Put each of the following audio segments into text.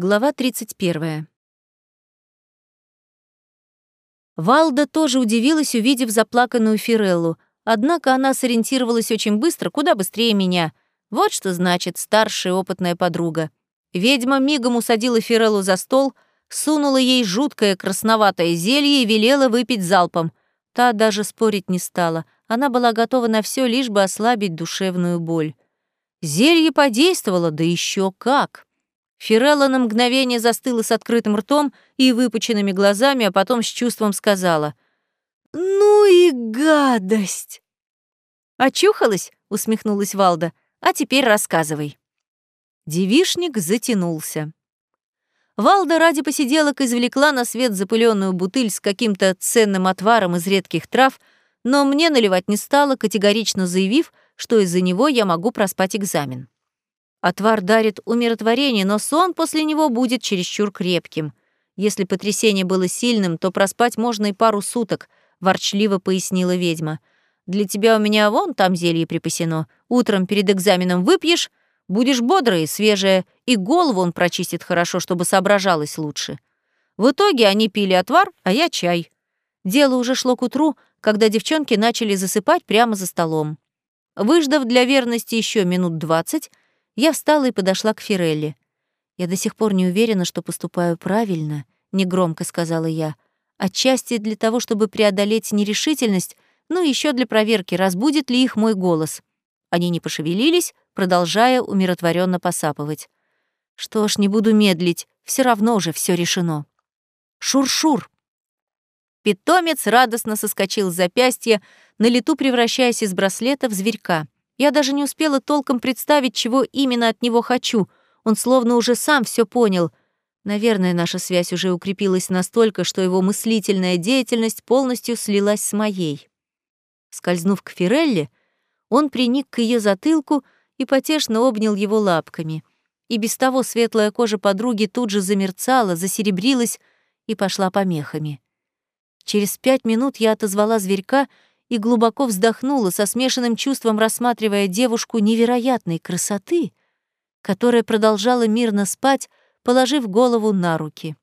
Глава 31. Валда тоже удивилась, увидев заплаканную Фиреллу, однако она сориентировалась очень быстро, куда быстрее меня. Вот что значит старшая опытная подруга. Ведьма мигом усадила Фиреллу за стол, сунула ей жуткое красноватое зелье и велела выпить залпом. Та даже спорить не стала. Она была готова на все, лишь бы ослабить душевную боль. Зелье подействовало, да еще как. Фирелла на мгновение застыла с открытым ртом и выпученными глазами, а потом с чувством сказала «Ну и гадость!» «Очухалась?» — усмехнулась Валда. «А теперь рассказывай». Девишник затянулся. Валда ради посиделок извлекла на свет запыленную бутыль с каким-то ценным отваром из редких трав, но мне наливать не стала, категорично заявив, что из-за него я могу проспать экзамен. Отвар дарит умиротворение, но сон после него будет чересчур крепким. Если потрясение было сильным, то проспать можно и пару суток, ворчливо пояснила ведьма. Для тебя у меня вон там зелье припасено. Утром перед экзаменом выпьешь, будешь бодрая и свежая, и голову он прочистит хорошо, чтобы соображалось лучше. В итоге они пили отвар, а я чай. Дело уже шло к утру, когда девчонки начали засыпать прямо за столом. Выждав для верности еще минут двадцать, я встала и подошла к Фирелли. «Я до сих пор не уверена, что поступаю правильно», — негромко сказала я. «Отчасти для того, чтобы преодолеть нерешительность, ну еще для проверки, разбудит ли их мой голос». Они не пошевелились, продолжая умиротворенно посапывать. «Что ж, не буду медлить, все равно уже все решено». «Шур-шур!» Питомец радостно соскочил с запястья, на лету превращаясь из браслета в зверька — я даже не успела толком представить, чего именно от него хочу. Он словно уже сам все понял. Наверное, наша связь уже укрепилась настолько, что его мыслительная деятельность полностью слилась с моей. Скользнув к Фирелле, он приник к ее затылку и потешно обнял его лапками. И без того светлая кожа подруги тут же замерцала, засеребрилась и пошла помехами. Через пять минут я отозвала зверька — и глубоко вздохнула со смешанным чувством, рассматривая девушку невероятной красоты, которая продолжала мирно спать, положив голову на руки.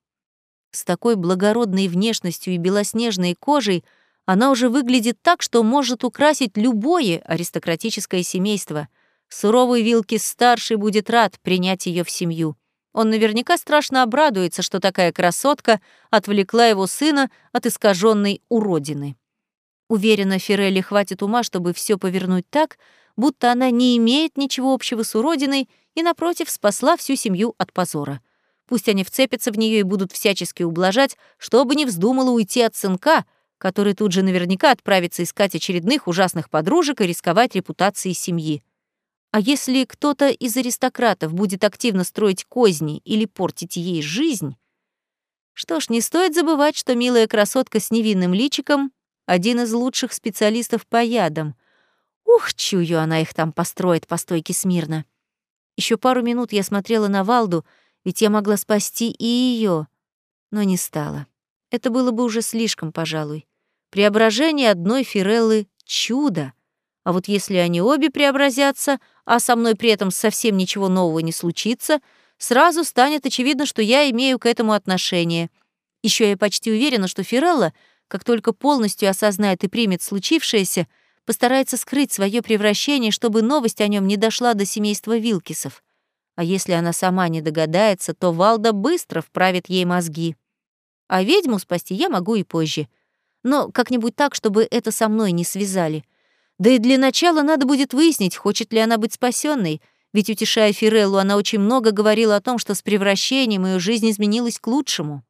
С такой благородной внешностью и белоснежной кожей она уже выглядит так, что может украсить любое аристократическое семейство. Суровый Вилки-старший будет рад принять ее в семью. Он наверняка страшно обрадуется, что такая красотка отвлекла его сына от искаженной уродины. Уверена, Фирелли хватит ума, чтобы все повернуть так, будто она не имеет ничего общего с уродиной и, напротив, спасла всю семью от позора. Пусть они вцепятся в нее и будут всячески ублажать, чтобы не вздумала уйти от сынка, который тут же наверняка отправится искать очередных ужасных подружек и рисковать репутацией семьи. А если кто-то из аристократов будет активно строить козни или портить ей жизнь... Что ж, не стоит забывать, что милая красотка с невинным личиком один из лучших специалистов по ядам. Ух, чую, она их там построит по стойке смирно. Еще пару минут я смотрела на Валду, ведь я могла спасти и ее, но не стала. Это было бы уже слишком, пожалуй. Преображение одной Фиреллы — чудо. А вот если они обе преобразятся, а со мной при этом совсем ничего нового не случится, сразу станет очевидно, что я имею к этому отношение. Еще я почти уверена, что Фирелла — как только полностью осознает и примет случившееся, постарается скрыть свое превращение, чтобы новость о нем не дошла до семейства Вилкисов. А если она сама не догадается, то Валда быстро вправит ей мозги. А ведьму спасти я могу и позже. Но как-нибудь так, чтобы это со мной не связали. Да и для начала надо будет выяснить, хочет ли она быть спасенной, ведь, утешая Фиреллу, она очень много говорила о том, что с превращением ее жизнь изменилась к лучшему.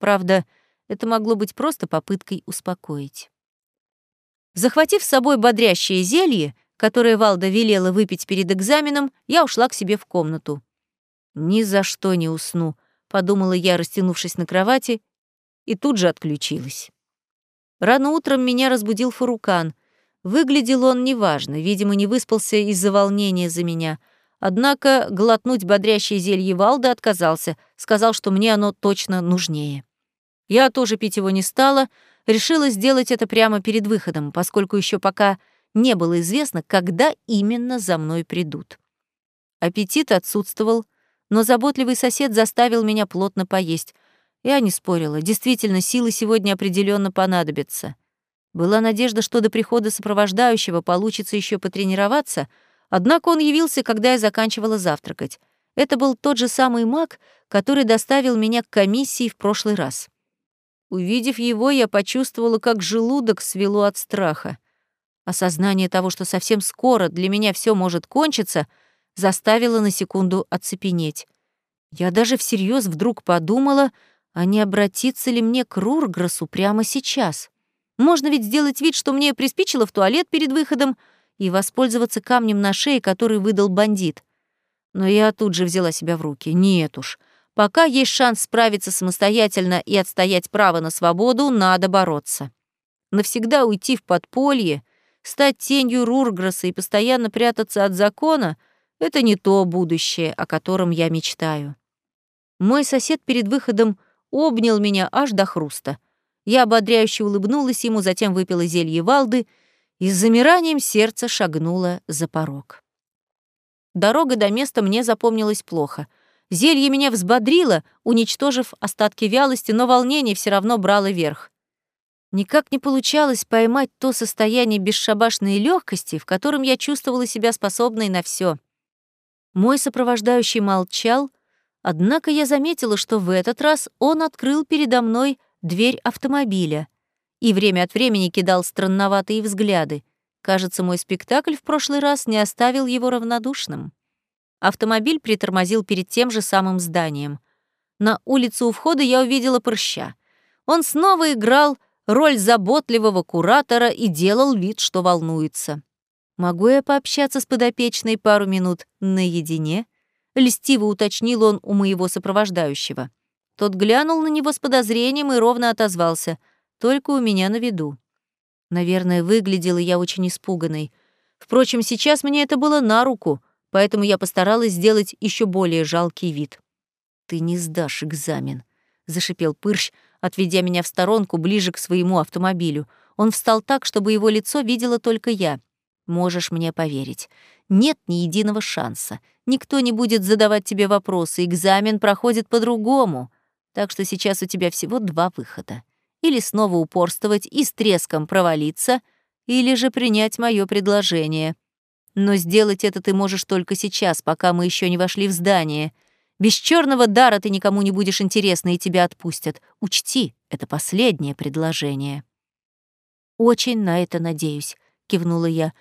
Правда, это могло быть просто попыткой успокоить. Захватив с собой бодрящее зелье, которое Валда велела выпить перед экзаменом, я ушла к себе в комнату. «Ни за что не усну», — подумала я, растянувшись на кровати, и тут же отключилась. Рано утром меня разбудил Фарукан. Выглядел он неважно, видимо, не выспался из-за волнения за меня. Однако глотнуть бодрящее зелье Валда отказался, сказал, что мне оно точно нужнее. Я тоже пить его не стала, решила сделать это прямо перед выходом, поскольку еще пока не было известно, когда именно за мной придут. Аппетит отсутствовал, но заботливый сосед заставил меня плотно поесть. Я не спорила, действительно, силы сегодня определенно понадобятся. Была надежда, что до прихода сопровождающего получится еще потренироваться, однако он явился, когда я заканчивала завтракать. Это был тот же самый маг, который доставил меня к комиссии в прошлый раз. Увидев его, я почувствовала, как желудок свело от страха. Осознание того, что совсем скоро для меня все может кончиться, заставило на секунду оцепенеть. Я даже всерьез вдруг подумала, а не обратиться ли мне к Рурграсу прямо сейчас. Можно ведь сделать вид, что мне приспичило в туалет перед выходом и воспользоваться камнем на шее, который выдал бандит. Но я тут же взяла себя в руки. Нет уж. Пока есть шанс справиться самостоятельно и отстоять право на свободу, надо бороться. Навсегда уйти в подполье, стать тенью Рурграса и постоянно прятаться от закона — это не то будущее, о котором я мечтаю. Мой сосед перед выходом обнял меня аж до хруста. Я ободряюще улыбнулась ему, затем выпила зелье Валды и с замиранием сердца шагнула за порог. Дорога до места мне запомнилась плохо. Зелье меня взбодрило, уничтожив остатки вялости, но волнение все равно брало верх. Никак не получалось поймать то состояние бесшабашной легкости, в котором я чувствовала себя способной на все. Мой сопровождающий молчал, однако я заметила, что в этот раз он открыл передо мной дверь автомобиля и время от времени кидал странноватые взгляды. Кажется, мой спектакль в прошлый раз не оставил его равнодушным. Автомобиль притормозил перед тем же самым зданием. На улице у входа я увидела прыща. Он снова играл роль заботливого куратора и делал вид, что волнуется. «Могу я пообщаться с подопечной пару минут наедине?» — льстиво уточнил он у моего сопровождающего. Тот глянул на него с подозрением и ровно отозвался. «Только у меня на виду». Наверное, выглядела я очень испуганной. Впрочем, сейчас мне это было на руку, поэтому я постаралась сделать еще более жалкий вид. «Ты не сдашь экзамен», — зашипел Пырщ, отведя меня в сторонку ближе к своему автомобилю. Он встал так, чтобы его лицо видела только я. «Можешь мне поверить. Нет ни единого шанса. Никто не будет задавать тебе вопросы. Экзамен проходит по-другому. Так что сейчас у тебя всего два выхода. Или снова упорствовать и с треском провалиться, или же принять мое предложение. Но сделать это ты можешь только сейчас, пока мы еще не вошли в здание. Без черного дара ты никому не будешь интересна и тебя отпустят. Учти, это последнее предложение. Очень на это надеюсь, кивнула я.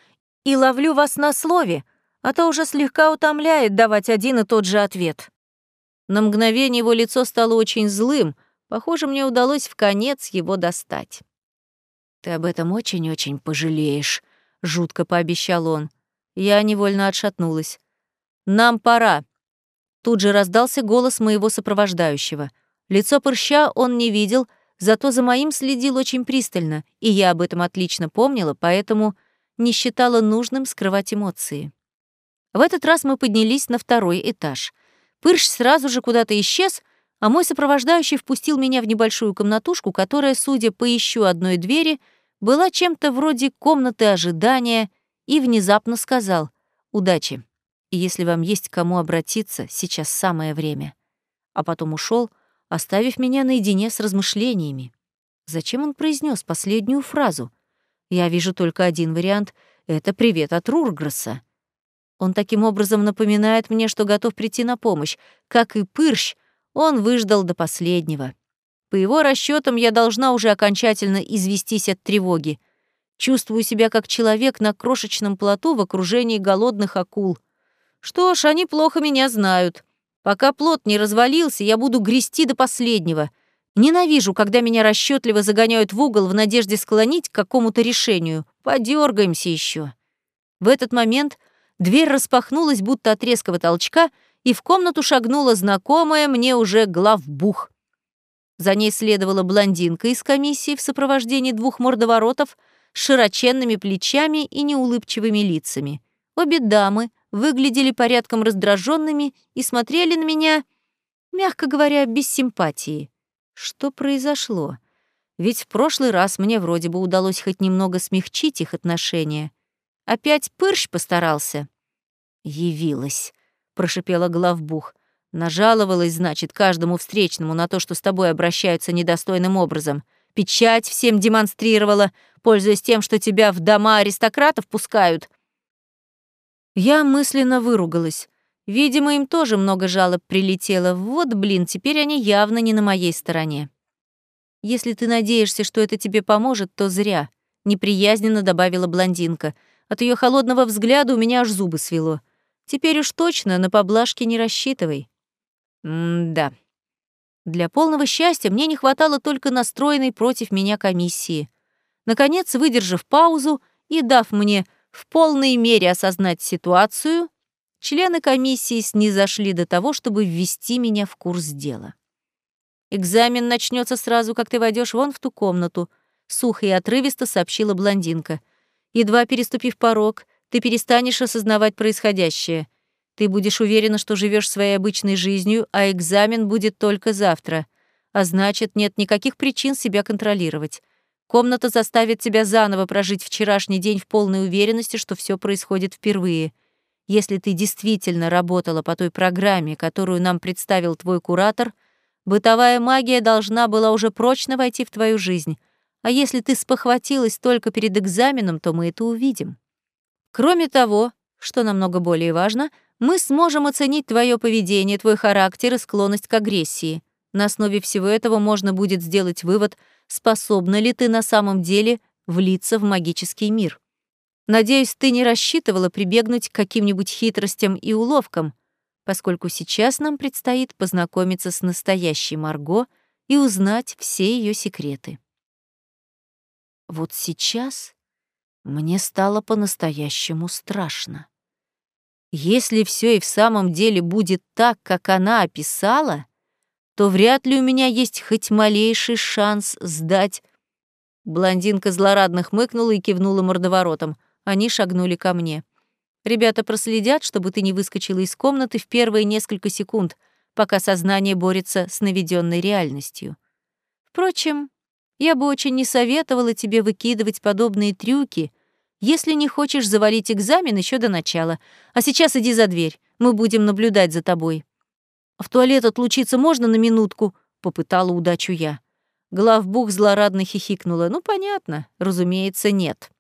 И ловлю вас на слове, а то уже слегка утомляет давать один и тот же ответ. На мгновение его лицо стало очень злым. Похоже, мне удалось в конец его достать. «Ты об этом очень-очень пожалеешь», — жутко пообещал он. Я невольно отшатнулась. «Нам пора». Тут же раздался голос моего сопровождающего. Лицо прыща он не видел, зато за моим следил очень пристально, и я об этом отлично помнила, поэтому не считала нужным скрывать эмоции. В этот раз мы поднялись на второй этаж. Пырш сразу же куда-то исчез, а мой сопровождающий впустил меня в небольшую комнатушку, которая, судя по еще одной двери, была чем-то вроде комнаты ожидания, и внезапно сказал «Удачи, и если вам есть к кому обратиться, сейчас самое время». А потом ушел, оставив меня наедине с размышлениями. Зачем он произнес последнюю фразу? Я вижу только один вариант — это привет от Рургресса. Он таким образом напоминает мне, что готов прийти на помощь. Как и Пырщ, он выждал до последнего. По его расчетам я должна уже окончательно известись от тревоги. Чувствую себя как человек на крошечном плоту в окружении голодных акул. Что ж, они плохо меня знают. Пока плот не развалился, я буду грести до последнего. Ненавижу, когда меня расчетливо загоняют в угол в надежде склонить к какому-то решению. Подергаемся еще. В этот момент Дверь распахнулась, будто от резкого толчка, и в комнату шагнула знакомая мне уже главбух. За ней следовала блондинка из комиссии в сопровождении двух мордоворотов широченными плечами и неулыбчивыми лицами. Обе дамы выглядели порядком раздраженными и смотрели на меня, мягко говоря, без симпатии. Что произошло? Ведь в прошлый раз мне вроде бы удалось хоть немного смягчить их отношения. Опять Пырщ постарался. «Явилась», — прошипела главбух. Нажаловалась, значит, каждому встречному на то, что с тобой обращаются недостойным образом. Печать всем демонстрировала, пользуясь тем, что тебя в дома аристократов пускают. Я мысленно выругалась. Видимо, им тоже много жалоб прилетело. Вот, блин, теперь они явно не на моей стороне. Если ты надеешься, что это тебе поможет, то зря, неприязненно добавила блондинка. От ее холодного взгляда у меня аж зубы свело. Теперь уж точно на поблажки не рассчитывай. М-да. Для полного счастья мне не хватало только настроенной против меня комиссии. Наконец, выдержав паузу и дав мне в полной мере осознать ситуацию, члены комиссии снизошли до того, чтобы ввести меня в курс дела. «Экзамен начнется сразу, как ты войдешь вон в ту комнату», — сухо и отрывисто сообщила блондинка. «Едва переступив порог, ты перестанешь осознавать происходящее. Ты будешь уверена, что живешь своей обычной жизнью, а экзамен будет только завтра. А значит, нет никаких причин себя контролировать. Комната заставит тебя заново прожить вчерашний день в полной уверенности, что все происходит впервые. Если ты действительно работала по той программе, которую нам представил твой куратор, бытовая магия должна была уже прочно войти в твою жизнь. А если ты спохватилась только перед экзаменом, то мы это увидим. Кроме того, что намного более важно — мы сможем оценить твое поведение, твой характер и склонность к агрессии. На основе всего этого можно будет сделать вывод, способна ли ты на самом деле влиться в магический мир. Надеюсь, ты не рассчитывала прибегнуть к каким-нибудь хитростям и уловкам, поскольку сейчас нам предстоит познакомиться с настоящей Марго и узнать все ее секреты. Вот сейчас мне стало по-настоящему страшно. Если все и в самом деле будет так, как она описала, то вряд ли у меня есть хоть малейший шанс сдать. Блондинка злорадно хмыкнула и кивнула мордоворотом. Они шагнули ко мне. Ребята проследят, чтобы ты не выскочила из комнаты в первые несколько секунд, пока сознание борется с наведенной реальностью. Впрочем, я бы очень не советовала тебе выкидывать подобные трюки — если не хочешь завалить экзамен еще до начала. А сейчас иди за дверь, мы будем наблюдать за тобой». «В туалет отлучиться можно на минутку?» — попытала удачу я. Главбух злорадно хихикнула. «Ну, понятно, разумеется, нет».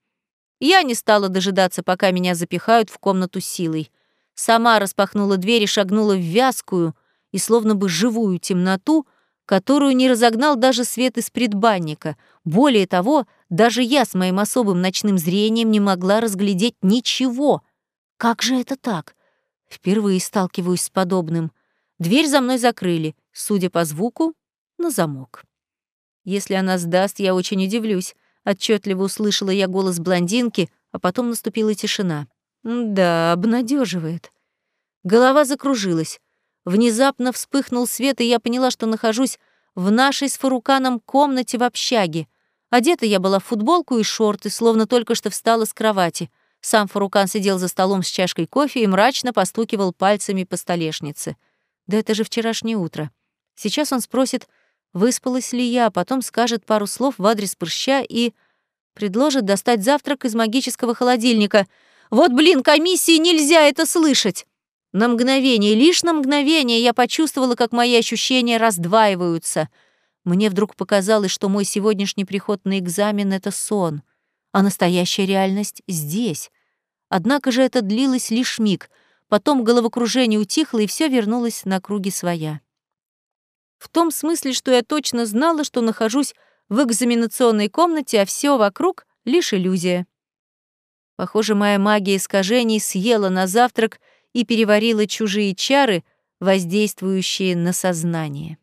Я не стала дожидаться, пока меня запихают в комнату силой. Сама распахнула дверь и шагнула в вязкую и словно бы живую темноту, которую не разогнал даже свет из предбанника. Более того, даже я с моим особым ночным зрением не могла разглядеть ничего. Как же это так? Впервые сталкиваюсь с подобным. Дверь за мной закрыли, судя по звуку, на замок. Если она сдаст, я очень удивлюсь. Отчетливо услышала я голос блондинки, а потом наступила тишина. Да, обнадеживает. Голова закружилась. Внезапно вспыхнул свет, и я поняла, что нахожусь в нашей с Фаруканом комнате в общаге. Одета я была в футболку и шорты, словно только что встала с кровати. Сам Фарукан сидел за столом с чашкой кофе и мрачно постукивал пальцами по столешнице. Да это же вчерашнее утро. Сейчас он спросит, выспалась ли я, а потом скажет пару слов в адрес прыща и предложит достать завтрак из магического холодильника. Вот, блин, комиссии нельзя это слышать! На мгновение, лишь на мгновение я почувствовала, как мои ощущения раздваиваются — мне вдруг показалось, что мой сегодняшний приход на экзамен — это сон, а настоящая реальность здесь. Однако же это длилось лишь миг, потом головокружение утихло, и все вернулось на круги своя. В том смысле, что я точно знала, что нахожусь в экзаменационной комнате, а все вокруг — лишь иллюзия. Похоже, моя магия искажений съела на завтрак и переварила чужие чары, воздействующие на сознание.